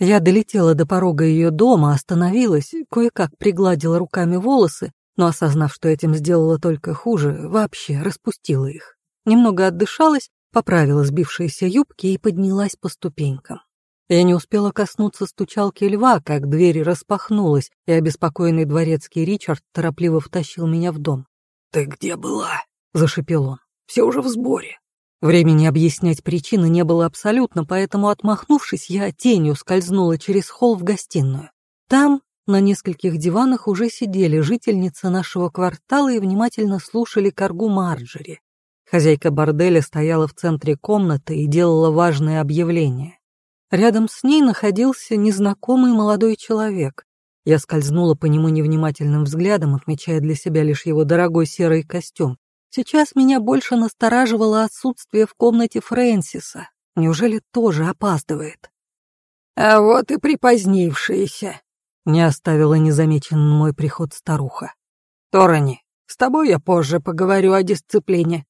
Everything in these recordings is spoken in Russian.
Я долетела до порога ее дома, остановилась, кое-как пригладила руками волосы, но, осознав, что этим сделала только хуже, вообще распустила их. Немного отдышалась, поправила сбившиеся юбки и поднялась по ступенькам. Я не успела коснуться стучалки льва, как дверь распахнулась, и обеспокоенный дворецкий Ричард торопливо втащил меня в дом. «Ты где была?» — зашипел он. «Все уже в сборе». Времени объяснять причины не было абсолютно, поэтому, отмахнувшись, я тенью скользнула через холл в гостиную. Там, на нескольких диванах, уже сидели жительницы нашего квартала и внимательно слушали коргу Марджери. Хозяйка борделя стояла в центре комнаты и делала важное объявление. Рядом с ней находился незнакомый молодой человек. Я скользнула по нему невнимательным взглядом, отмечая для себя лишь его дорогой серый костюм. Сейчас меня больше настораживало отсутствие в комнате Фрэнсиса. Неужели тоже опаздывает? «А вот и припозднившиеся», — не оставила незамеченным мой приход старуха. «Торони, с тобой я позже поговорю о дисциплине».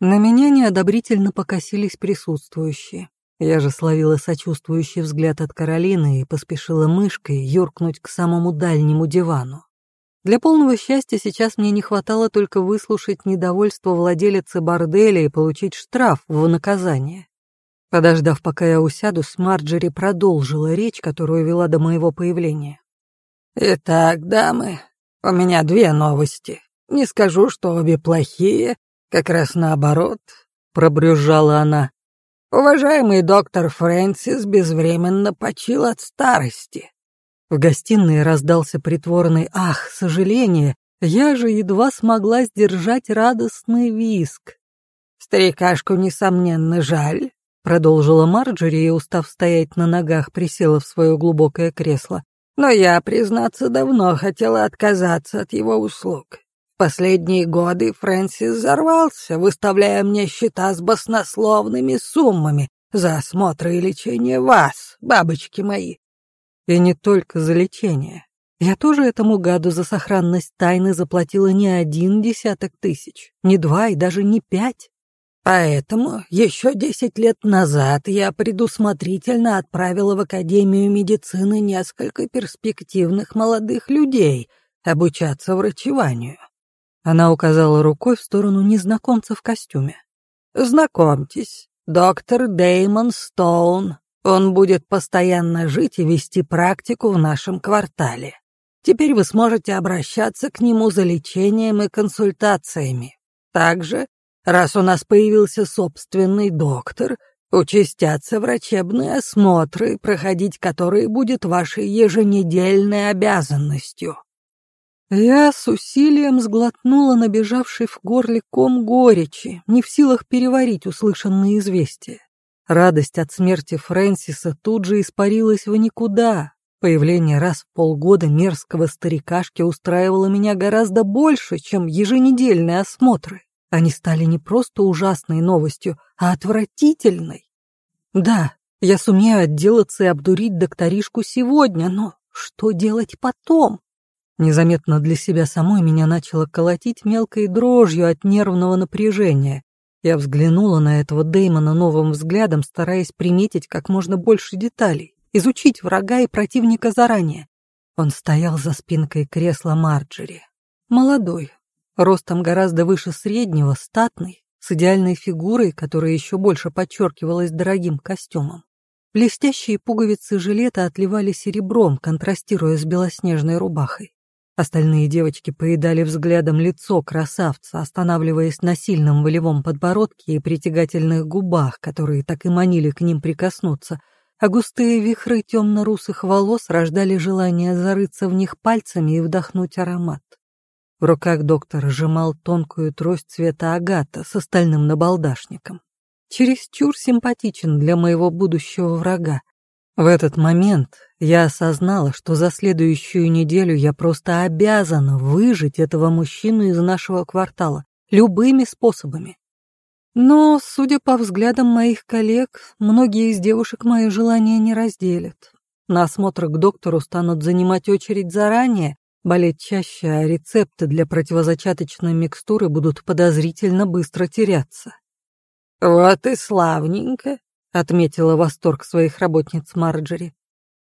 На меня неодобрительно покосились присутствующие. Я же словила сочувствующий взгляд от Каролины и поспешила мышкой юркнуть к самому дальнему дивану. Для полного счастья сейчас мне не хватало только выслушать недовольство владелицы борделя и получить штраф в наказание. Подождав, пока я усяду, с Марджери продолжила речь, которую вела до моего появления. «Итак, дамы, у меня две новости. Не скажу, что обе плохие, как раз наоборот», — пробрюзжала она. «Уважаемый доктор Фрэнсис безвременно почил от старости. В гостиной раздался притворный «Ах, сожаление!» Я же едва смогла сдержать радостный виск. «Старикашку, несомненно, жаль», — продолжила Марджори и, устав стоять на ногах, присела в свое глубокое кресло. «Но я, признаться, давно хотела отказаться от его услуг. В последние годы Фрэнсис взорвался, выставляя мне счета с баснословными суммами за осмотр и лечение вас, бабочки мои. И не только за лечение. Я тоже этому гаду за сохранность тайны заплатила не один десяток тысяч, не два и даже не пять. Поэтому еще десять лет назад я предусмотрительно отправила в Академию медицины несколько перспективных молодых людей обучаться врачеванию. Она указала рукой в сторону незнакомца в костюме. «Знакомьтесь, доктор Деймон Стоун, он будет постоянно жить и вести практику в нашем квартале. Теперь вы сможете обращаться к нему за лечением и консультациями. Также, раз у нас появился собственный доктор, участятся врачебные осмотры, проходить которые будет вашей еженедельной обязанностью. Я с усилием сглотнула набежавший в горле ком горечи, не в силах переварить услышанные известия. Радость от смерти Фрэнсиса тут же испарилась в никуда. Появление раз в полгода мерзкого старикашки устраивало меня гораздо больше, чем еженедельные осмотры. Они стали не просто ужасной новостью, а отвратительной. Да, я сумею отделаться и обдурить докторишку сегодня, но что делать потом? Незаметно для себя самой меня начало колотить мелкой дрожью от нервного напряжения. Я взглянула на этого Дэймона новым взглядом, стараясь приметить как можно больше деталей, изучить врага и противника заранее. Он стоял за спинкой кресла Марджери. Молодой, ростом гораздо выше среднего, статный, с идеальной фигурой, которая еще больше подчеркивалась дорогим костюмом. Блестящие пуговицы жилета отливали серебром, контрастируя с белоснежной рубахой. Остальные девочки поедали взглядом лицо красавца, останавливаясь на сильном волевом подбородке и притягательных губах, которые так и манили к ним прикоснуться, а густые вихры темно-русых волос рождали желание зарыться в них пальцами и вдохнуть аромат. В руках доктор сжимал тонкую трость цвета агата с остальным набалдашником. Чересчур симпатичен для моего будущего врага, в этот момент я осознала, что за следующую неделю я просто обязана выжить этого мужчину из нашего квартала любыми способами. Но, судя по взглядам моих коллег, многие из девушек мои желания не разделят. На осмотр к доктору станут занимать очередь заранее, болеть чаще, а рецепты для противозачаточной микстуры будут подозрительно быстро теряться. «Вот и славненько», отметила восторг своих работниц Марджери.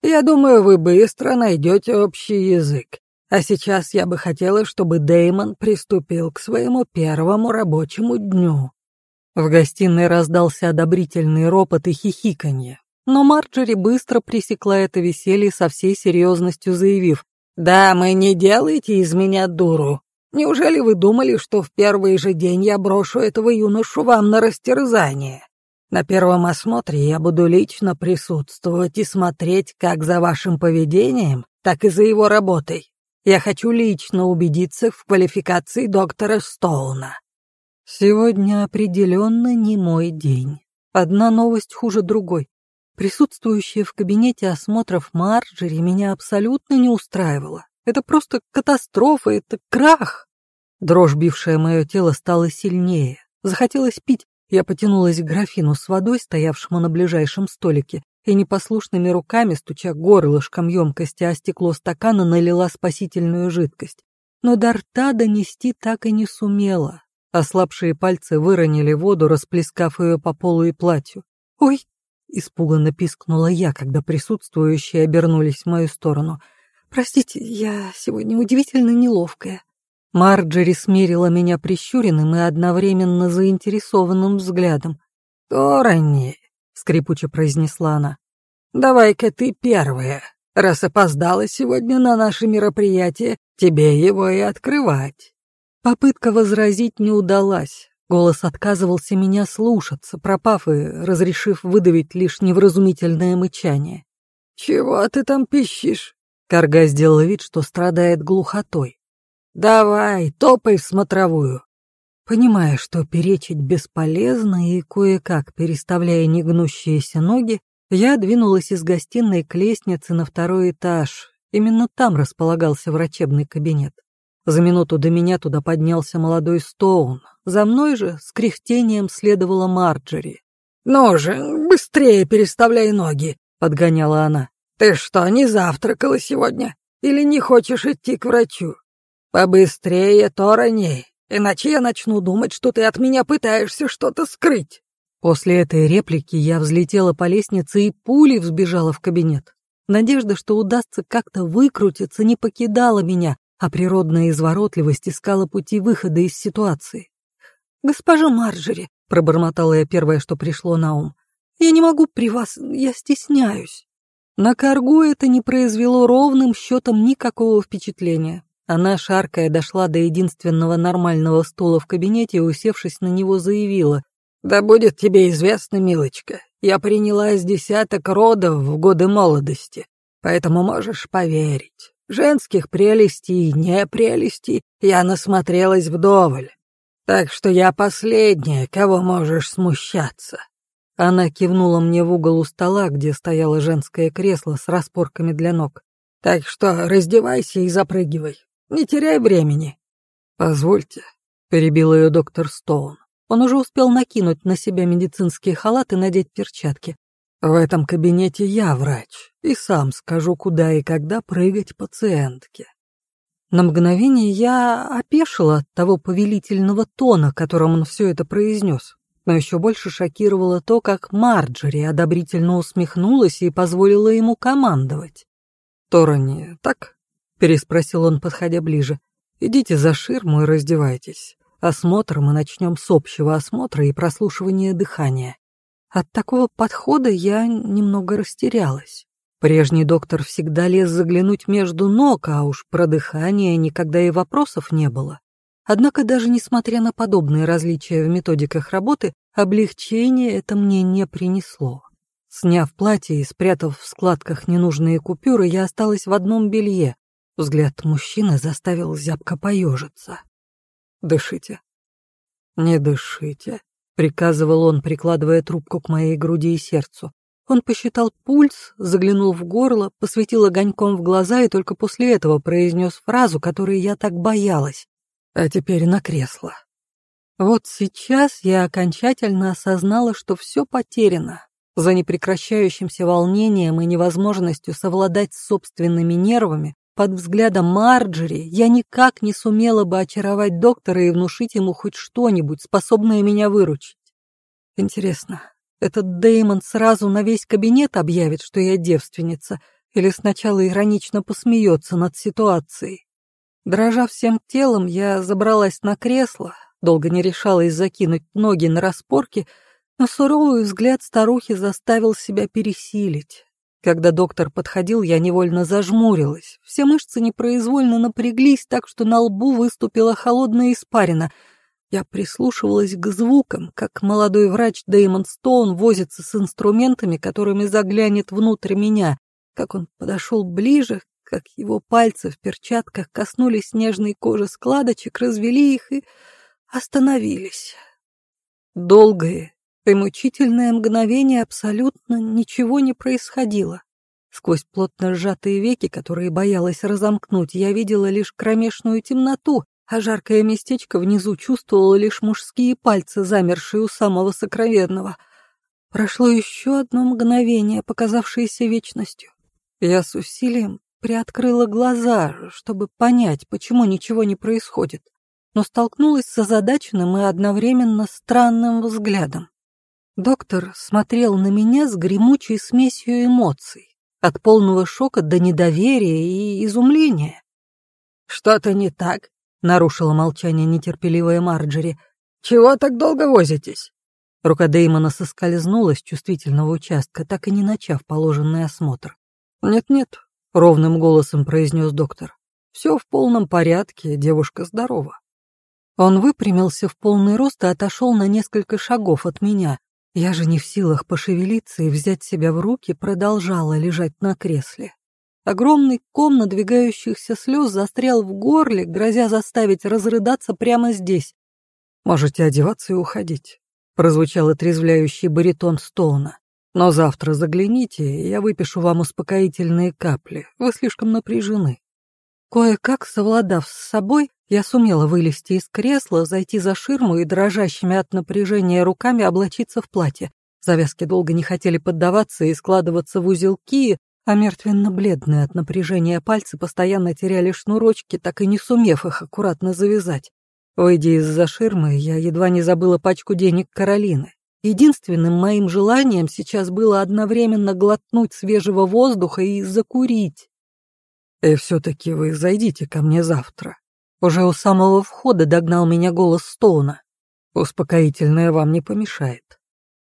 Я думаю, вы быстро найдете общий язык. А сейчас я бы хотела, чтобы Деймон приступил к своему первому рабочему дню». В гостиной раздался одобрительный ропот и хихиканье. Но Марджери быстро пресекла это веселье со всей серьезностью, заявив, «Да, мы не делайте из меня дуру. Неужели вы думали, что в первый же день я брошу этого юношу вам на растерзание? На первом осмотре я буду лично присутствовать и смотреть как за вашим поведением, так и за его работой. Я хочу лично убедиться в квалификации доктора Стоуна. Сегодня определенно не мой день. Одна новость хуже другой. Присутствующая в кабинете осмотров Марджери меня абсолютно не устраивала. Это просто катастрофа, это крах. Дрожь, бившая мое тело, стала сильнее. Захотелось пить, я потянулась к графину с водой, стоявшему на ближайшем столике, и непослушными руками, стуча горлышком емкости о стекло стакана, налила спасительную жидкость. Но до рта донести так и не сумела. Ослабшие пальцы выронили воду, расплескав ее по полу и платью. «Ой!» — испуганно пискнула я, когда присутствующие обернулись в мою сторону. «Простите, я сегодня удивительно неловкая». Марджери смерила меня прищуренным и одновременно заинтересованным взглядом. «Торони», — скрипуче произнесла она, — «давай-ка ты первая. Раз опоздала сегодня на наше мероприятие, тебе его и открывать». Попытка возразить не удалась. Голос отказывался меня слушаться, пропав и разрешив выдавить лишь невразумительное мычание. «Чего ты там пищишь?» Карга сделал вид, что страдает глухотой. «Давай, топай в смотровую». Понимая, что перечить бесполезно и кое-как переставляя негнущиеся ноги, я двинулась из гостиной к лестнице на второй этаж. Именно там располагался врачебный кабинет. За минуту до меня туда поднялся молодой Стоун. За мной же с кряхтением следовала Марджери. «Ну же, быстрее переставляй ноги», — подгоняла она. «Ты что, не завтракала сегодня? Или не хочешь идти к врачу?» «Побыстрее, Торони, иначе я начну думать, что ты от меня пытаешься что-то скрыть». После этой реплики я взлетела по лестнице и пулей взбежала в кабинет. Надежда, что удастся как-то выкрутиться, не покидала меня, а природная изворотливость искала пути выхода из ситуации. «Госпожа Марджери», — пробормотала я первое, что пришло на ум, — «я не могу при вас, я стесняюсь». На Каргу это не произвело ровным счетом никакого впечатления. Она, шаркая, дошла до единственного нормального стула в кабинете и, усевшись на него, заявила. «Да будет тебе известно, милочка, я приняла из десяток родов в годы молодости, поэтому можешь поверить. Женских прелестей и непрелестей я насмотрелась вдоволь. Так что я последняя, кого можешь смущаться». Она кивнула мне в угол у стола, где стояло женское кресло с распорками для ног. «Так что раздевайся и запрыгивай. Не теряй времени. Позвольте, перебил ее доктор Стоун. Он уже успел накинуть на себя медицинский халат и надеть перчатки. В этом кабинете я врач, и сам скажу, куда и когда прыгать пациентке. На мгновение я опешила от того повелительного тона, которым он все это произнес. Но еще больше шокировало то, как Марджери одобрительно усмехнулась и позволила ему командовать. «Торони, так?» Переспросил он, подходя ближе. «Идите за ширму и раздевайтесь. Осмотр мы начнем с общего осмотра и прослушивания дыхания». От такого подхода я немного растерялась. Прежний доктор всегда лез заглянуть между ног, а уж про дыхание никогда и вопросов не было. Однако даже несмотря на подобные различия в методиках работы, облегчение это мне не принесло. Сняв платье и спрятав в складках ненужные купюры, я осталась в одном белье, Взгляд мужчины заставил зябко поежиться. «Дышите». «Не дышите», — приказывал он, прикладывая трубку к моей груди и сердцу. Он посчитал пульс, заглянул в горло, посветил огоньком в глаза и только после этого произнес фразу, которой я так боялась. «А теперь на кресло». Вот сейчас я окончательно осознала, что все потеряно. За непрекращающимся волнением и невозможностью совладать с собственными нервами под взглядом Марджери я никак не сумела бы очаровать доктора и внушить ему хоть что-нибудь, способное меня выручить. Интересно, этот Деймон сразу на весь кабинет объявит, что я девственница, или сначала иронично посмеется над ситуацией. Дрожа всем телом, я забралась на кресло, долго не решалась закинуть ноги на распорки, но суровый взгляд старухи заставил себя пересилить. Когда доктор подходил, я невольно зажмурилась. Все мышцы непроизвольно напряглись, так что на лбу выступила холодная испарина. Я прислушивалась к звукам, как молодой врач Дэймон Стоун возится с инструментами, которыми заглянет внутрь меня, как он подошел ближе, как его пальцы в перчатках коснулись нежной кожи складочек, развели их и остановились. Долгое, и мучительное мгновение абсолютно ничего не происходило. Сквозь плотно сжатые веки, которые боялась разомкнуть, я видела лишь кромешную темноту, а жаркое местечко внизу чувствовало лишь мужские пальцы, замершие у самого сокровенного. Прошло еще одно мгновение, показавшееся вечностью. Я с усилием приоткрыла глаза, чтобы понять, почему ничего не происходит, но столкнулась с озадаченным и одновременно странным взглядом. Доктор смотрел на меня с гремучей смесью эмоций, от полного шока до недоверия и изумления. «Что-то не так?» — нарушила молчание нетерпеливая Марджери. «Чего так долго возитесь?» Рука Дэймона соскользнула с чувствительного участка, так и не начав положенный осмотр. «Нет-нет», — ровным голосом произнес доктор. «Все в полном порядке, девушка здорова». Он выпрямился в полный рост и отошел на несколько шагов от меня, я же не в силах пошевелиться и взять себя в руки, продолжала лежать на кресле. Огромный ком надвигающихся слез застрял в горле, грозя заставить разрыдаться прямо здесь. «Можете одеваться и уходить», — прозвучал отрезвляющий баритон Стоуна. «Но завтра загляните, и я выпишу вам успокоительные капли. Вы слишком напряжены». Кое-как, совладав с собой, я сумела вылезти из кресла, зайти за ширму и дрожащими от напряжения руками облачиться в платье. Завязки долго не хотели поддаваться и складываться в узелки, а мертвенно-бледные от напряжения пальцы постоянно теряли шнурочки, так и не сумев их аккуратно завязать. Выйдя из-за ширмы, я едва не забыла пачку денег Каролины. Единственным моим желанием сейчас было одновременно глотнуть свежего воздуха и закурить. «И все-таки вы зайдите ко мне завтра», уже у самого входа догнал меня голос Стоуна. Успокоительное вам не помешает.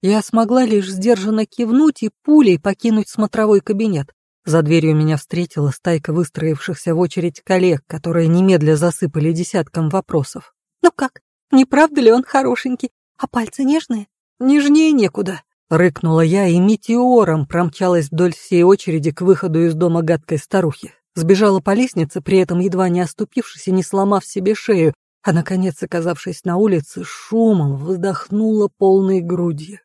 Я смогла лишь сдержанно кивнуть и пулей покинуть смотровой кабинет. За дверью меня встретила стайка выстроившихся в очередь коллег, которые немедля засыпали десятком вопросов. «Ну как, не правда ли он хорошенький? А пальцы нежные?» «Нежнее некуда», — рыкнула я и метеором промчалась вдоль всей очереди к выходу из дома гадкой старухи. Сбежала по лестнице, при этом едва не оступившись и не сломав себе шею, а, наконец, оказавшись на улице, шумом вздохнула полной грудью.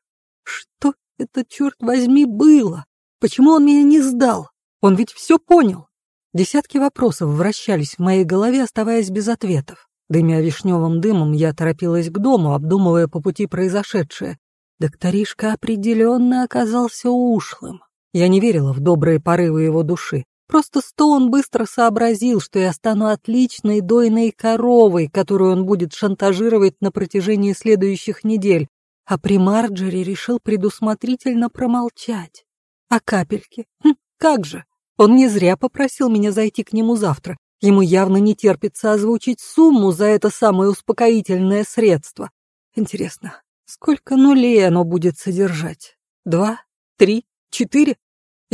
Что это, черт возьми, было? Почему он меня не сдал? Он ведь все понял. Десятки вопросов вращались в моей голове, оставаясь без ответов. Дымя вишневым дымом, я торопилась к дому, обдумывая по пути произошедшее. Докторишка определенно оказался ушлым. Я не верила в добрые порывы его души. Просто Стоун быстро сообразил, что я стану отличной дойной коровой, которую он будет шантажировать на протяжении следующих недель, а при Марджери решил предусмотрительно промолчать. А капельки? Хм, как же! Он не зря попросил меня зайти к нему завтра. Ему явно не терпится озвучить сумму за это самое успокоительное средство. Интересно, сколько нулей оно будет содержать? Два? Три? Четыре?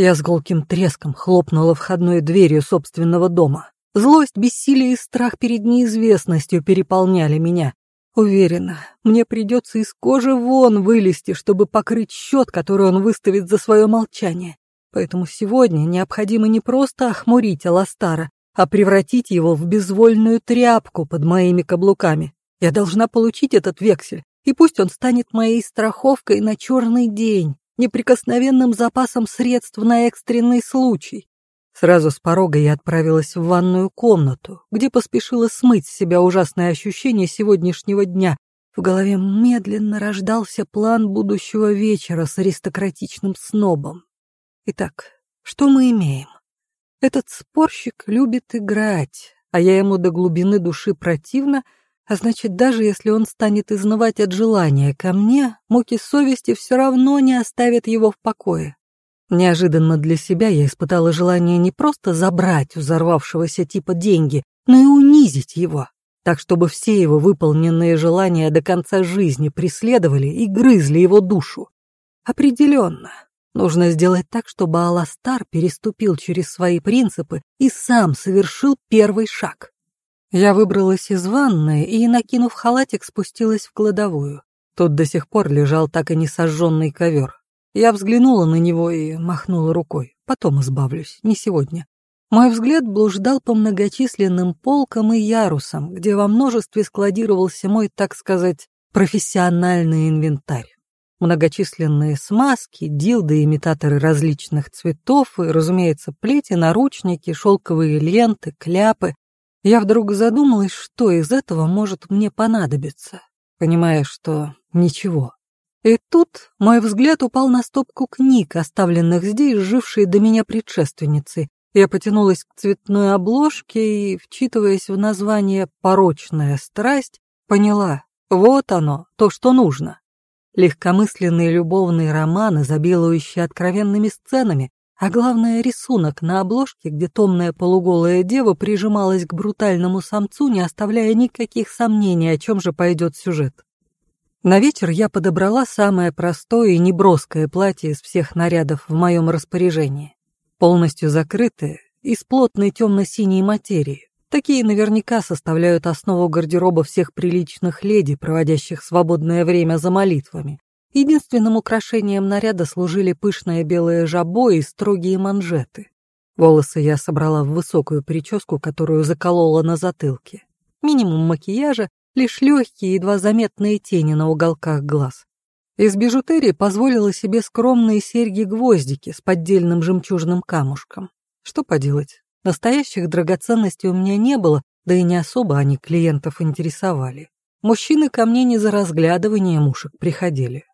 Я с голким треском хлопнула входной дверью собственного дома. Злость, бессилие и страх перед неизвестностью переполняли меня. Уверена, мне придется из кожи вон вылезти, чтобы покрыть счет, который он выставит за свое молчание. Поэтому сегодня необходимо не просто охмурить Аластара, а превратить его в безвольную тряпку под моими каблуками. Я должна получить этот вексель, и пусть он станет моей страховкой на черный день неприкосновенным запасом средств на экстренный случай. Сразу с порога я отправилась в ванную комнату, где поспешила смыть с себя ужасное ощущение сегодняшнего дня. В голове медленно рождался план будущего вечера с аристократичным снобом. Итак, что мы имеем? Этот спорщик любит играть, а я ему до глубины души противна — а значит, даже если он станет изнывать от желания ко мне, муки совести все равно не оставят его в покое. Неожиданно для себя я испытала желание не просто забрать у взорвавшегося типа деньги, но и унизить его, так чтобы все его выполненные желания до конца жизни преследовали и грызли его душу. Определенно, нужно сделать так, чтобы Аластар переступил через свои принципы и сам совершил первый шаг. Я выбралась из ванной и, накинув халатик, спустилась в кладовую. Тут до сих пор лежал так и не сожженный ковер. Я взглянула на него и махнула рукой. Потом избавлюсь, не сегодня. Мой взгляд блуждал по многочисленным полкам и ярусам, где во множестве складировался мой, так сказать, профессиональный инвентарь. Многочисленные смазки, дилды, имитаторы различных цветов и, разумеется, плети, наручники, шелковые ленты, кляпы. Я вдруг задумалась, что из этого может мне понадобиться, понимая, что ничего. И тут мой взгляд упал на стопку книг, оставленных здесь, жившей до меня предшественницей. Я потянулась к цветной обложке и, вчитываясь в название «Порочная страсть», поняла, вот оно, то, что нужно. Легкомысленный любовный роман, изобилующий откровенными сценами, а главное рисунок на обложке, где томная полуголая дева прижималась к брутальному самцу, не оставляя никаких сомнений, о чем же пойдет сюжет. На вечер я подобрала самое простое и неброское платье из всех нарядов в моем распоряжении. Полностью закрытое, из плотной темно-синей материи. Такие наверняка составляют основу гардероба всех приличных леди, проводящих свободное время за молитвами. Единственным украшением наряда служили пышное белое жабо и строгие манжеты. Волосы я собрала в высокую прическу, которую заколола на затылке. Минимум макияжа, лишь легкие, едва заметные тени на уголках глаз. Из бижутерии позволила себе скромные серьги-гвоздики с поддельным жемчужным камушком. Что поделать, настоящих драгоценностей у меня не было, да и не особо они клиентов интересовали. Мужчины ко мне не за разглядывание мушек приходили.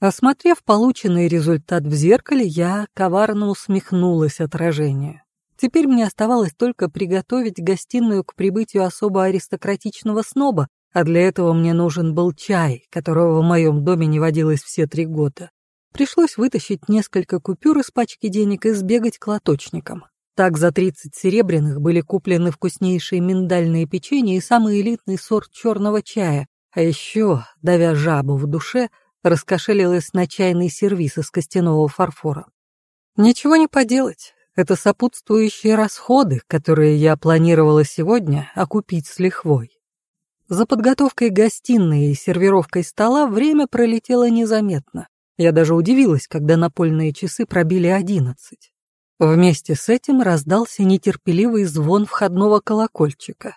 Осмотрев полученный результат в зеркале, я коварно усмехнулась отражению. Теперь мне оставалось только приготовить гостиную к прибытию особо аристократичного сноба, а для этого мне нужен был чай, которого в моем доме не водилось все три года. Пришлось вытащить несколько купюр из пачки денег и сбегать к лоточникам. Так за 30 серебряных были куплены вкуснейшие миндальные печенья и самый элитный сорт черного чая, а еще, давя жабу в душе, раскошелилась на чайный сервиз из костяного фарфора. Ничего не поделать, это сопутствующие расходы, которые я планировала сегодня окупить с лихвой. За подготовкой гостиной и сервировкой стола время пролетело незаметно. Я даже удивилась, когда напольные часы пробили одиннадцать. Вместе с этим раздался нетерпеливый звон входного колокольчика.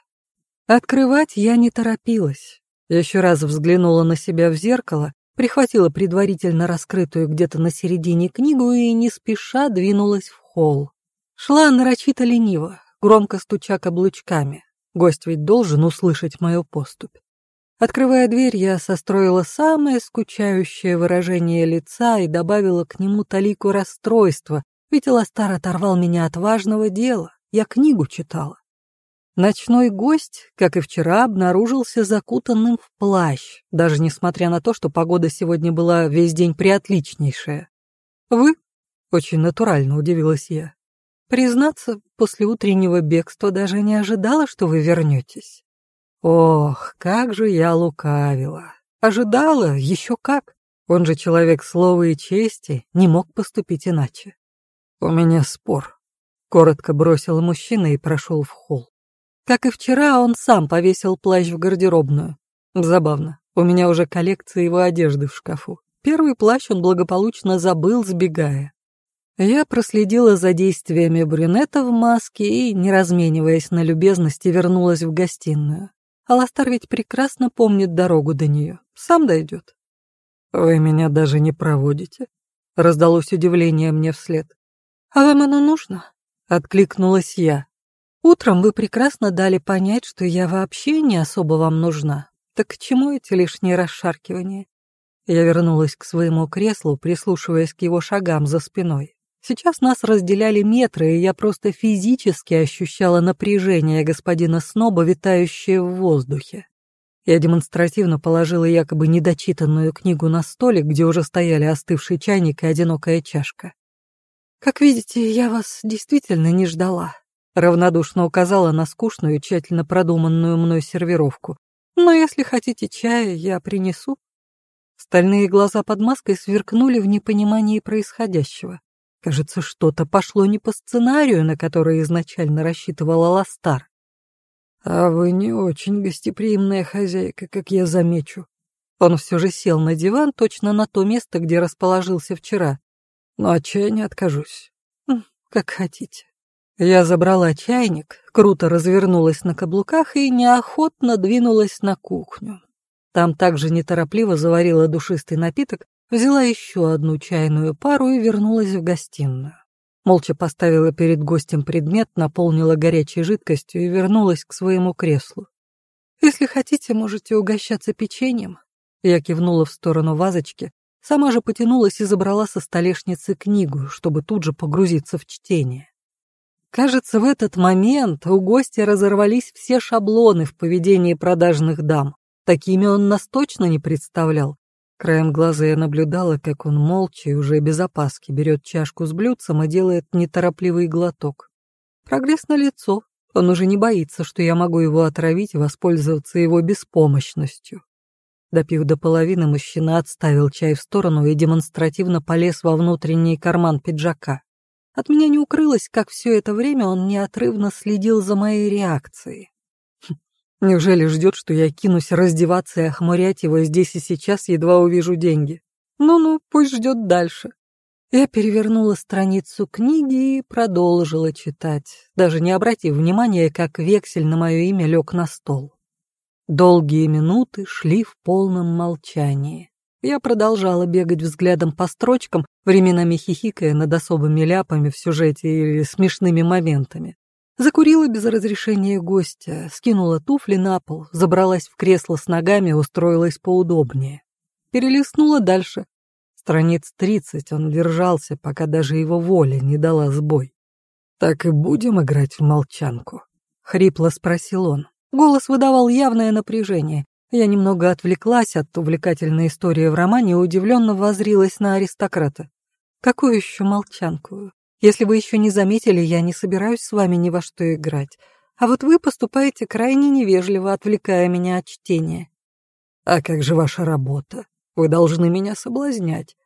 Открывать я не торопилась. Еще раз взглянула на себя в зеркало, прихватила предварительно раскрытую где-то на середине книгу и не спеша двинулась в холл. Шла нарочито лениво, громко стуча каблучками. Гость ведь должен услышать мою поступь. Открывая дверь, я состроила самое скучающее выражение лица и добавила к нему талику расстройства, ведь Эластар оторвал меня от важного дела. Я книгу читала. Ночной гость, как и вчера, обнаружился закутанным в плащ, даже несмотря на то, что погода сегодня была весь день приотличнейшая. «Вы?» — очень натурально удивилась я. Признаться, после утреннего бегства даже не ожидала, что вы вернетесь. Ох, как же я лукавила. Ожидала, еще как. Он же человек слова и чести, не мог поступить иначе. У меня спор. Коротко бросил мужчина и прошел в холл. Как и вчера, он сам повесил плащ в гардеробную. Забавно, у меня уже коллекция его одежды в шкафу. Первый плащ он благополучно забыл, сбегая. Я проследила за действиями брюнета в маске и, не размениваясь на любезности, вернулась в гостиную. Аластар ведь прекрасно помнит дорогу до нее. Сам дойдет. «Вы меня даже не проводите?» Раздалось удивление мне вслед. «А вам оно нужно?» Откликнулась я. «Утром вы прекрасно дали понять, что я вообще не особо вам нужна. Так к чему эти лишние расшаркивания?» Я вернулась к своему креслу, прислушиваясь к его шагам за спиной. Сейчас нас разделяли метры, и я просто физически ощущала напряжение господина Сноба, витающее в воздухе. Я демонстративно положила якобы недочитанную книгу на столик, где уже стояли остывший чайник и одинокая чашка. «Как видите, я вас действительно не ждала», — равнодушно указала на скучную и тщательно продуманную мной сервировку. «Но если хотите чая, я принесу». Стальные глаза под маской сверкнули в непонимании происходящего. Кажется, что-то пошло не по сценарию, на который изначально рассчитывала Ластар. «А вы не очень гостеприимная хозяйка, как я замечу». Он все же сел на диван точно на то место, где расположился вчера. «Но от чая не откажусь». «Как хотите». Я забрала чайник, круто развернулась на каблуках и неохотно двинулась на кухню. Там также неторопливо заварила душистый напиток, взяла еще одну чайную пару и вернулась в гостиную. Молча поставила перед гостем предмет, наполнила горячей жидкостью и вернулась к своему креслу. «Если хотите, можете угощаться печеньем». Я кивнула в сторону вазочки, сама же потянулась и забрала со столешницы книгу, чтобы тут же погрузиться в чтение. Кажется, в этот момент у гостя разорвались все шаблоны в поведении продажных дам. Такими он нас точно не представлял. Краем глаза я наблюдала, как он молча и уже без опаски берет чашку с блюдцем и делает неторопливый глоток. Прогресс на лицо. Он уже не боится, что я могу его отравить и воспользоваться его беспомощностью. Допив до половины, мужчина отставил чай в сторону и демонстративно полез во внутренний карман пиджака. От меня не укрылось, как все это время он неотрывно следил за моей реакцией. Неужели ждет, что я кинусь раздеваться и охмурять его здесь и сейчас, едва увижу деньги? Ну-ну, пусть ждет дальше. Я перевернула страницу книги и продолжила читать, даже не обратив внимания, как вексель на мое имя лег на стол. Долгие минуты шли в полном молчании. Я продолжала бегать взглядом по строчкам, временами хихикая над особыми ляпами в сюжете или смешными моментами. Закурила без разрешения гостя, скинула туфли на пол, забралась в кресло с ногами, устроилась поудобнее. Перелистнула дальше. Страниц тридцать он держался, пока даже его воля не дала сбой. «Так и будем играть в молчанку?» — хрипло спросил он. Голос выдавал явное напряжение. Я немного отвлеклась от увлекательной истории в романе и удивленно возрилась на аристократа. «Какую еще молчанку? Если вы еще не заметили, я не собираюсь с вами ни во что играть. А вот вы поступаете крайне невежливо, отвлекая меня от чтения. А как же ваша работа? Вы должны меня соблазнять.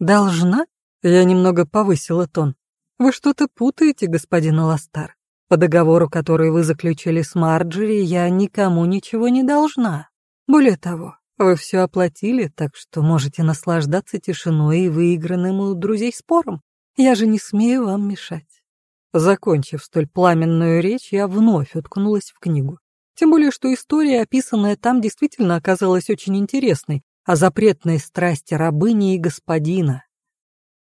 Должна? Я немного повысила тон. Вы что-то путаете, господин Аластар. По договору, который вы заключили с Марджери, я никому ничего не должна. Более того, вы все оплатили, так что можете наслаждаться тишиной и выигранным у друзей спором. Я же не смею вам мешать. Закончив столь пламенную речь, я вновь уткнулась в книгу. Тем более, что история, описанная там, действительно оказалась очень интересной, о запретной страсти рабыни и господина.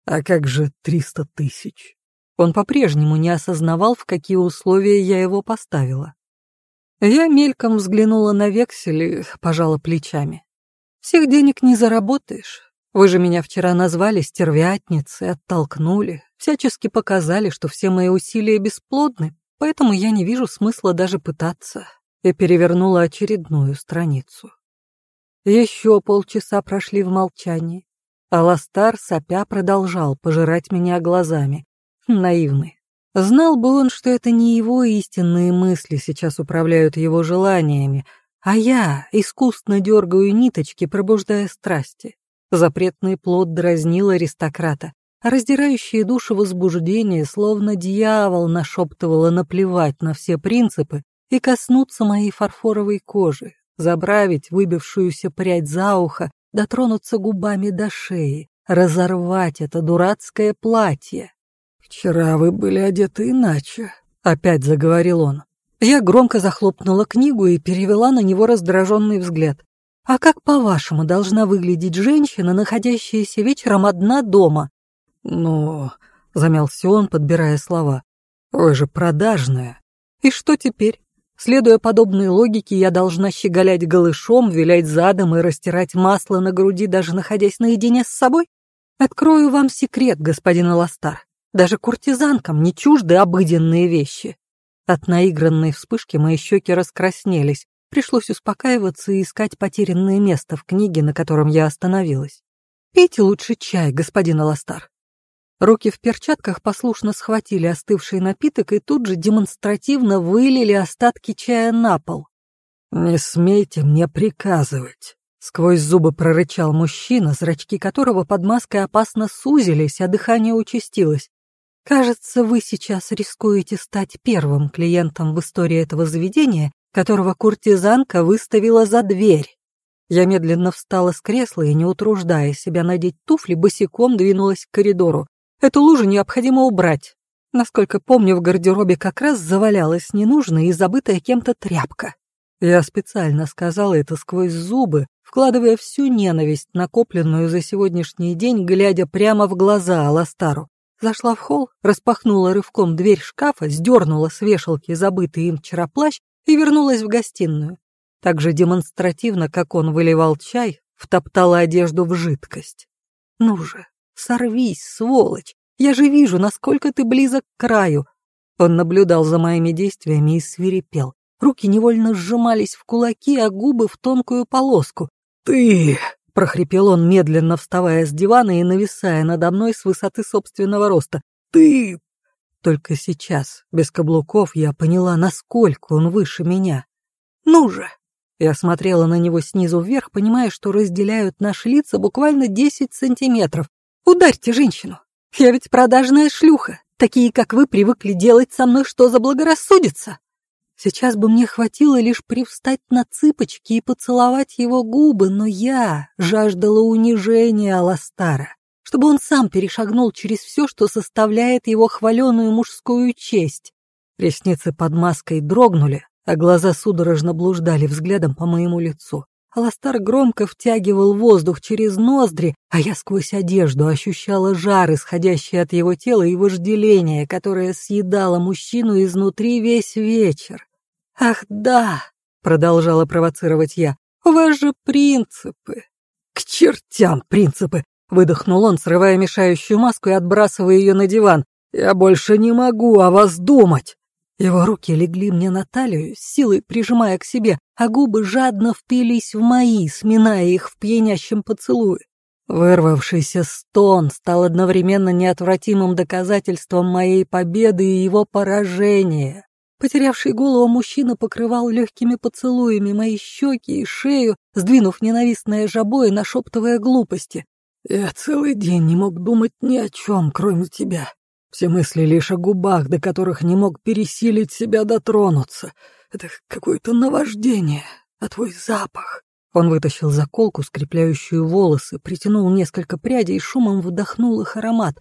А как же триста тысяч? Он по-прежнему не осознавал, в какие условия я его поставила. Я мельком взглянула на вексель и пожала плечами. Всех денег не заработаешь, вы же меня вчера назвали стервятницей, оттолкнули, всячески показали, что все мои усилия бесплодны, поэтому я не вижу смысла даже пытаться. Я перевернула очередную страницу. Еще полчаса прошли в молчании. Аластар сопя продолжал пожирать меня глазами. Наивный. Знал бы он, что это не его истинные мысли сейчас управляют его желаниями, а я искусно дергаю ниточки, пробуждая страсти. Запретный плод дразнил аристократа, а раздирающие душу возбуждение, словно дьявол, нашептывало наплевать на все принципы и коснуться моей фарфоровой кожи, забравить выбившуюся прядь за ухо, дотронуться губами до шеи, разорвать это дурацкое платье. «Вчера вы были одеты иначе», — опять заговорил он. Я громко захлопнула книгу и перевела на него раздраженный взгляд. А как, по-вашему, должна выглядеть женщина, находящаяся вечером одна дома? Ну, замялся он, подбирая слова. Вы же продажная. И что теперь? Следуя подобной логике, я должна щеголять голышом, вилять задом и растирать масло на груди, даже находясь наедине с собой? Открою вам секрет, господин Эластар. Даже куртизанкам не чужды обыденные вещи. От наигранной вспышки мои щеки раскраснелись, Пришлось успокаиваться и искать потерянное место в книге, на котором я остановилась. «Пейте лучше чай, господин Аластар». Руки в перчатках послушно схватили остывший напиток и тут же демонстративно вылили остатки чая на пол. «Не смейте мне приказывать», — сквозь зубы прорычал мужчина, зрачки которого под маской опасно сузились, а дыхание участилось. «Кажется, вы сейчас рискуете стать первым клиентом в истории этого заведения, которого куртизанка выставила за дверь». Я медленно встала с кресла и, не утруждая себя надеть туфли, босиком двинулась к коридору. Эту лужу необходимо убрать. Насколько помню, в гардеробе как раз завалялась ненужная и забытая кем-то тряпка. Я специально сказала это сквозь зубы, вкладывая всю ненависть, накопленную за сегодняшний день, глядя прямо в глаза Аластару. Зашла в холл, распахнула рывком дверь шкафа, сдернула с вешалки забытый им вчера плащ и вернулась в гостиную. Так же демонстративно, как он выливал чай, втоптала одежду в жидкость. «Ну же, Сорвись, сволочь! Я же вижу, насколько ты близок к краю!» Он наблюдал за моими действиями и свирепел. Руки невольно сжимались в кулаки, а губы в тонкую полоску. «Ты!» — прохрипел он, медленно вставая с дивана и нависая надо мной с высоты собственного роста. «Ты!» Только сейчас, без каблуков, я поняла, насколько он выше меня. «Ну же!» Я смотрела на него снизу вверх, понимая, что разделяют наши лица буквально десять сантиметров, Ударьте женщину. Я ведь продажная шлюха. Такие, как вы, привыкли делать со мной что заблагорассудится. Сейчас бы мне хватило лишь привстать на цыпочки и поцеловать его губы, но я жаждала унижения Аластара, чтобы он сам перешагнул через все, что составляет его хваленую мужскую честь. Ресницы под маской дрогнули, а глаза судорожно блуждали взглядом по моему лицу. Аластар громко втягивал воздух через ноздри, а я сквозь одежду ощущала жар, исходящий от его тела и вожделение, которое съедало мужчину изнутри весь вечер. «Ах да!» — продолжала провоцировать я. «У вас же принципы!» «К чертям принципы!» — выдохнул он, срывая мешающую маску и отбрасывая ее на диван. «Я больше не могу о вас думать!» Его руки легли мне на талию, силой прижимая к себе, а губы жадно впились в мои, сминая их в пьянящем поцелуе. Вырвавшийся стон стал одновременно неотвратимым доказательством моей победы и его поражения. Потерявший голову мужчина покрывал легкими поцелуями мои щеки и шею, сдвинув ненавистное жабо и нашептывая глупости. «Я целый день не мог думать ни о чем, кроме тебя. Все мысли лишь о губах, до которых не мог пересилить себя дотронуться. Это какое-то наваждение, а твой запах. Он вытащил заколку, скрепляющую волосы, притянул несколько прядей и шумом вдохнул их аромат.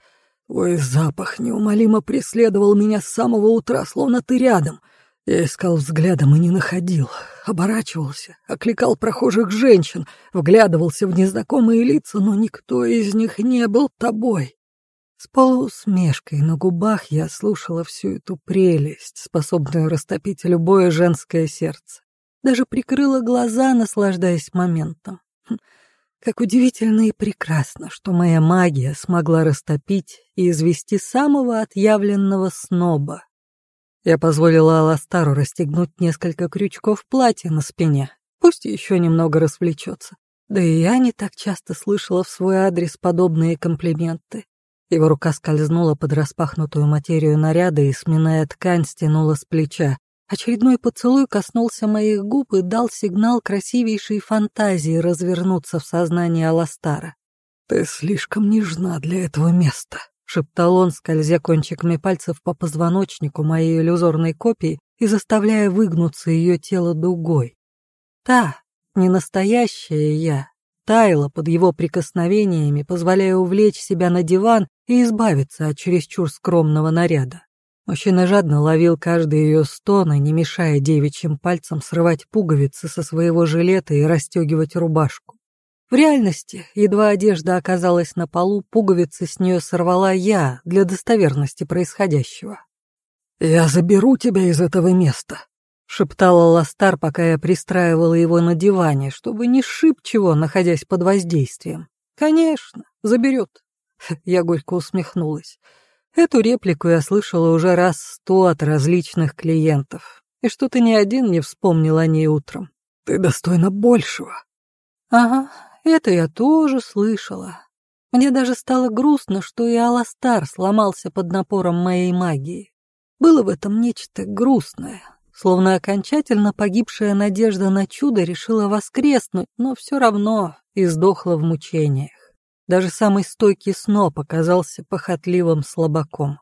Твой запах неумолимо преследовал меня с самого утра, словно ты рядом. Я искал взглядом и не находил. Оборачивался, окликал прохожих женщин, вглядывался в незнакомые лица, но никто из них не был тобой. С полусмешкой на губах я слушала всю эту прелесть, способную растопить любое женское сердце. Даже прикрыла глаза, наслаждаясь моментом. Хм, как удивительно и прекрасно, что моя магия смогла растопить и извести самого отъявленного сноба. Я позволила Аластару расстегнуть несколько крючков платья на спине, пусть еще немного развлечется. Да и я не так часто слышала в свой адрес подобные комплименты. Его рука скользнула под распахнутую материю наряда и, сминая ткань, стянула с плеча. Очередной поцелуй коснулся моих губ и дал сигнал красивейшей фантазии развернуться в сознании Аластара. «Ты слишком нежна для этого места», — шептал он, скользя кончиками пальцев по позвоночнику моей иллюзорной копии и заставляя выгнуться ее тело дугой. Та, не настоящая я, таяла под его прикосновениями, позволяя увлечь себя на диван и избавиться от чересчур скромного наряда. Мужчина жадно ловил каждый ее стон, не мешая девичьим пальцам срывать пуговицы со своего жилета и расстегивать рубашку. В реальности, едва одежда оказалась на полу, пуговицы с нее сорвала я для достоверности происходящего. «Я заберу тебя из этого места», — шептала Ластар, пока я пристраивала его на диване, чтобы не шиб чего, находясь под воздействием. «Конечно, заберет. Я горько усмехнулась. Эту реплику я слышала уже раз сто от различных клиентов, и что-то ни один не вспомнил о ней утром. Ты достойна большего. Ага, это я тоже слышала. Мне даже стало грустно, что и Аластар сломался под напором моей магии. Было в этом нечто грустное, словно окончательно погибшая надежда на чудо решила воскреснуть, но все равно издохла в мучениях. Даже самый стойкий сноп оказался похотливым слабаком.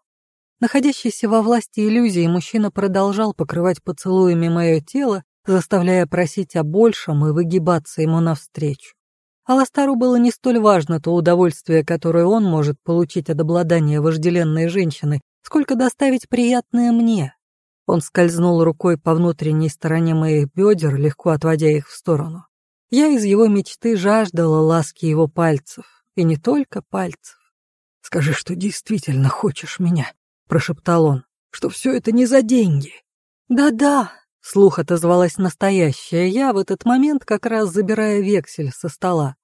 Находящийся во власти иллюзии, мужчина продолжал покрывать поцелуями мое тело, заставляя просить о большем и выгибаться ему навстречу. Аластару было не столь важно то удовольствие, которое он может получить от обладания вожделенной женщиной, сколько доставить приятное мне. Он скользнул рукой по внутренней стороне моих бедер, легко отводя их в сторону. Я из его мечты жаждала ласки его пальцев, и не только пальцев. «Скажи, что действительно хочешь меня», — прошептал он, — «что все это не за деньги». «Да-да», Слух отозвалась настоящая я, в этот момент как раз забирая вексель со стола.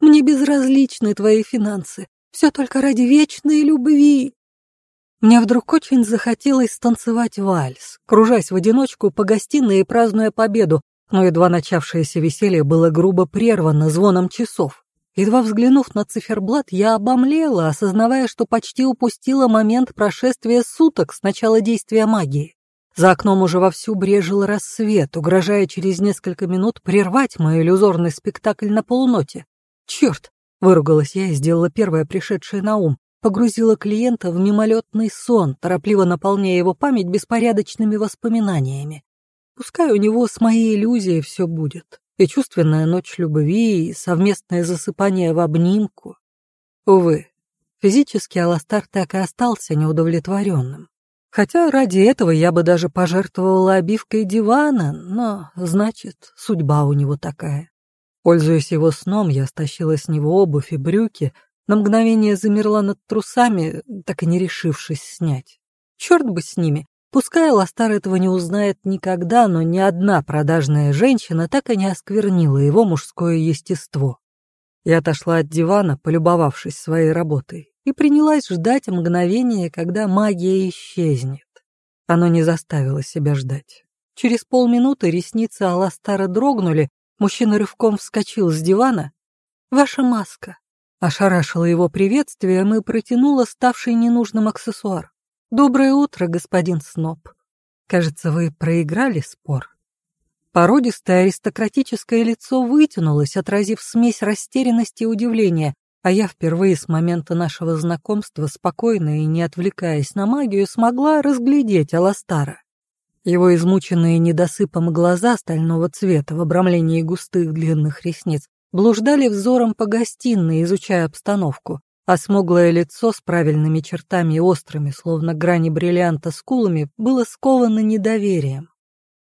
«Мне безразличны твои финансы. Все только ради вечной любви». Мне вдруг очень захотелось станцевать вальс, кружась в одиночку по гостиной и празднуя победу, но едва начавшееся веселье было грубо прервано звоном часов. Едва взглянув на циферблат, я обомлела, осознавая, что почти упустила момент прошествия суток с начала действия магии. За окном уже вовсю брежил рассвет, угрожая через несколько минут прервать мой иллюзорный спектакль на полуноте. «Черт!» — выругалась я и сделала первое пришедшее на ум. Погрузила клиента в мимолетный сон, торопливо наполняя его память беспорядочными воспоминаниями. Пускай у него с моей иллюзией все будет. И чувственная ночь любви, и совместное засыпание в обнимку. Увы, физически Аластар так и остался неудовлетворенным. Хотя ради этого я бы даже пожертвовала обивкой дивана, но, значит, судьба у него такая. Пользуясь его сном, я стащила с него обувь и брюки, на мгновение замерла над трусами, так и не решившись снять. Черт бы с ними, пускай Ластар этого не узнает никогда, но ни одна продажная женщина так и не осквернила его мужское естество. Я отошла от дивана, полюбовавшись своей работой и принялась ждать мгновения, когда магия исчезнет. Оно не заставило себя ждать. Через полминуты ресницы Аластара дрогнули, мужчина рывком вскочил с дивана. «Ваша маска!» Ошарашила его приветствием и протянула ставший ненужным аксессуар. «Доброе утро, господин Сноб. Кажется, вы проиграли спор». Породистое аристократическое лицо вытянулось, отразив смесь растерянности и удивления, а я впервые с момента нашего знакомства спокойно и не отвлекаясь на магию смогла разглядеть Аластара. Его измученные недосыпом глаза стального цвета в обрамлении густых длинных ресниц блуждали взором по гостиной, изучая обстановку, а смуглое лицо с правильными чертами и острыми, словно грани бриллианта скулами, было сковано недоверием.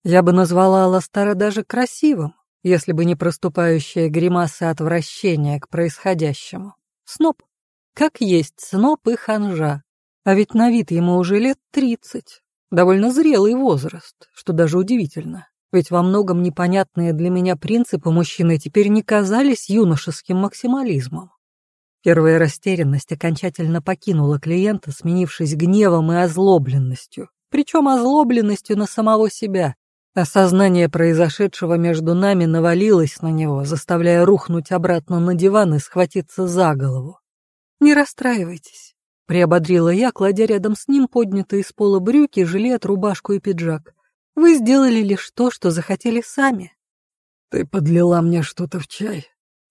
Я бы назвала Аластара даже красивым, если бы не проступающая гримаса отвращения к происходящему. Сноб. Как есть сноб и ханжа. А ведь на вид ему уже лет тридцать. Довольно зрелый возраст, что даже удивительно. Ведь во многом непонятные для меня принципы мужчины теперь не казались юношеским максимализмом. Первая растерянность окончательно покинула клиента, сменившись гневом и озлобленностью. Причем озлобленностью на самого себя, Осознание произошедшего между нами навалилось на него, заставляя рухнуть обратно на диван и схватиться за голову. «Не расстраивайтесь», — приободрила я, кладя рядом с ним поднятые из пола брюки, жилет, рубашку и пиджак. «Вы сделали лишь то, что захотели сами». «Ты подлила мне что-то в чай?»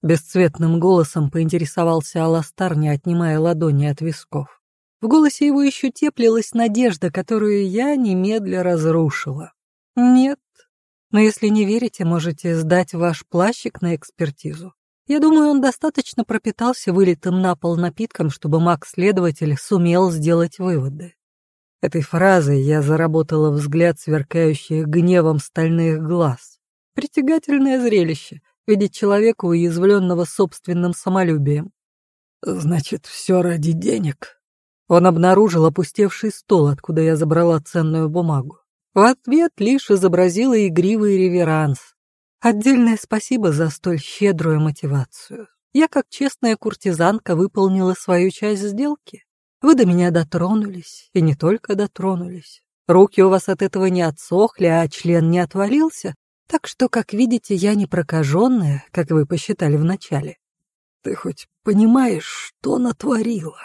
Бесцветным голосом поинтересовался Аластар, не отнимая ладони от висков. В голосе его еще теплилась надежда, которую я немедля разрушила. Нет. Но если не верите, можете сдать ваш плащик на экспертизу. Я думаю, он достаточно пропитался вылитым на пол напитком, чтобы маг-следователь сумел сделать выводы. Этой фразой я заработала взгляд сверкающих гневом стальных глаз. Притягательное зрелище — видеть человека, уязвленного собственным самолюбием. «Значит, все ради денег?» Он обнаружил опустевший стол, откуда я забрала ценную бумагу. В ответ лишь изобразила игривый реверанс. Отдельное спасибо за столь щедрую мотивацию. Я, как честная куртизанка, выполнила свою часть сделки. Вы до меня дотронулись, и не только дотронулись. Руки у вас от этого не отсохли, а член не отвалился, так что, как видите, я не прокаженная, как вы посчитали вначале. Ты хоть понимаешь, что натворила?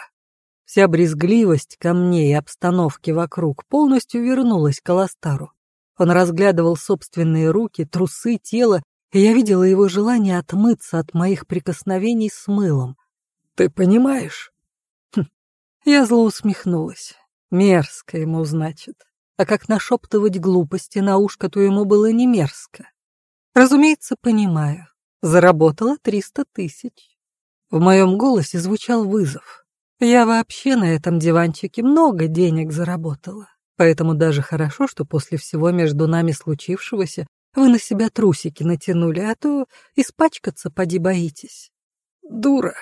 Вся брезгливость ко мне и обстановке вокруг полностью вернулась к Аластару. Он разглядывал собственные руки, трусы, тело, и я видела его желание отмыться от моих прикосновений с мылом. «Ты понимаешь?» хм. Я зло усмехнулась. Мерзко ему, значит. А как нашептывать глупости на ушко, то ему было не мерзко. Разумеется, понимаю. Заработала триста тысяч. В моем голосе звучал вызов. Я вообще на этом диванчике много денег заработала. Поэтому даже хорошо, что после всего между нами случившегося вы на себя трусики натянули, а то испачкаться поди боитесь. Дура!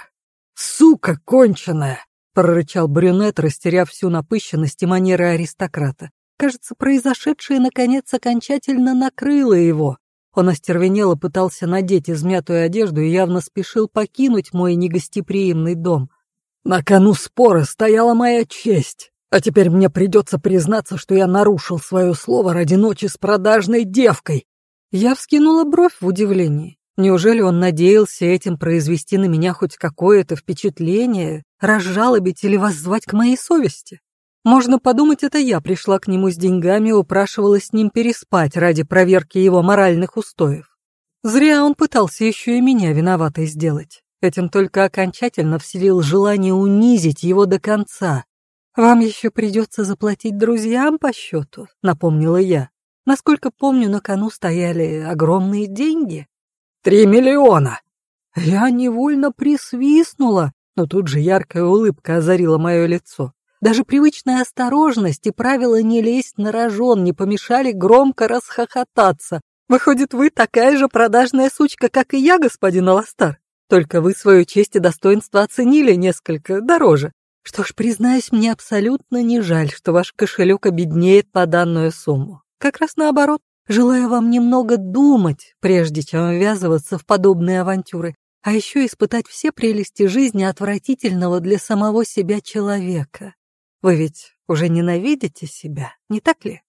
Сука конченая! прорычал брюнет, растеряв всю напыщенность и манеры аристократа. Кажется, произошедшее наконец окончательно накрыло его. Он остервенело пытался надеть измятую одежду и явно спешил покинуть мой негостеприимный дом. На кону спора стояла моя честь, а теперь мне придется признаться, что я нарушил свое слово ради ночи с продажной девкой. Я вскинула бровь в удивлении. Неужели он надеялся этим произвести на меня хоть какое-то впечатление, разжалобить или воззвать к моей совести? Можно подумать, это я пришла к нему с деньгами и упрашивала с ним переспать ради проверки его моральных устоев. Зря он пытался еще и меня виноватой сделать. Этим только окончательно вселил желание унизить его до конца. «Вам еще придется заплатить друзьям по счету», — напомнила я. Насколько помню, на кону стояли огромные деньги. «Три миллиона!» Я невольно присвистнула, но тут же яркая улыбка озарила мое лицо. Даже привычная осторожность и правила не лезть на рожон не помешали громко расхохотаться. Выходит, вы такая же продажная сучка, как и я, господин Аластар? Только вы свою честь и достоинство оценили несколько дороже. Что ж, признаюсь, мне абсолютно не жаль, что ваш кошелек обеднеет по данную сумму. Как раз наоборот, желаю вам немного думать, прежде чем ввязываться в подобные авантюры, а еще испытать все прелести жизни отвратительного для самого себя человека. Вы ведь уже ненавидите себя, не так ли?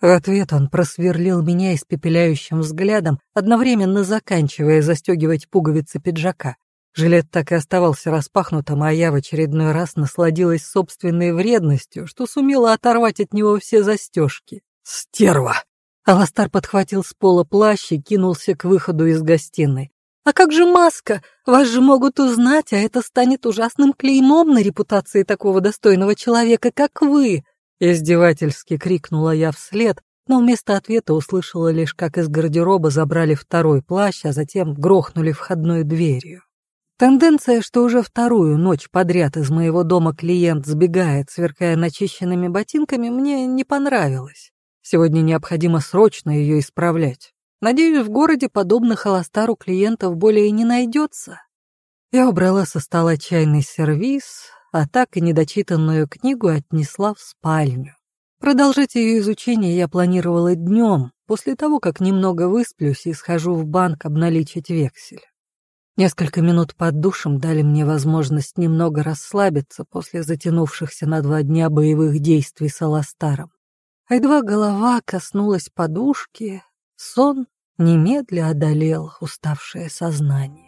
В ответ он просверлил меня испепеляющим взглядом, одновременно заканчивая застегивать пуговицы пиджака. Жилет так и оставался распахнутым, а я в очередной раз насладилась собственной вредностью, что сумела оторвать от него все застежки. «Стерва!» Аластар подхватил с пола плащ и кинулся к выходу из гостиной. «А как же маска? Вас же могут узнать, а это станет ужасным клеймом на репутации такого достойного человека, как вы!» Издевательски крикнула я вслед, но вместо ответа услышала лишь, как из гардероба забрали второй плащ, а затем грохнули входной дверью. Тенденция, что уже вторую ночь подряд из моего дома клиент сбегает, сверкая начищенными ботинками, мне не понравилась. Сегодня необходимо срочно ее исправлять. Надеюсь, в городе подобных холостару клиентов более не найдется. Я убрала со стола чайный сервиз, а так и недочитанную книгу отнесла в спальню. Продолжать ее изучение я планировала днем, после того, как немного высплюсь и схожу в банк обналичить вексель. Несколько минут под душем дали мне возможность немного расслабиться после затянувшихся на два дня боевых действий с Аластаром. А едва голова коснулась подушки, сон немедля одолел уставшее сознание.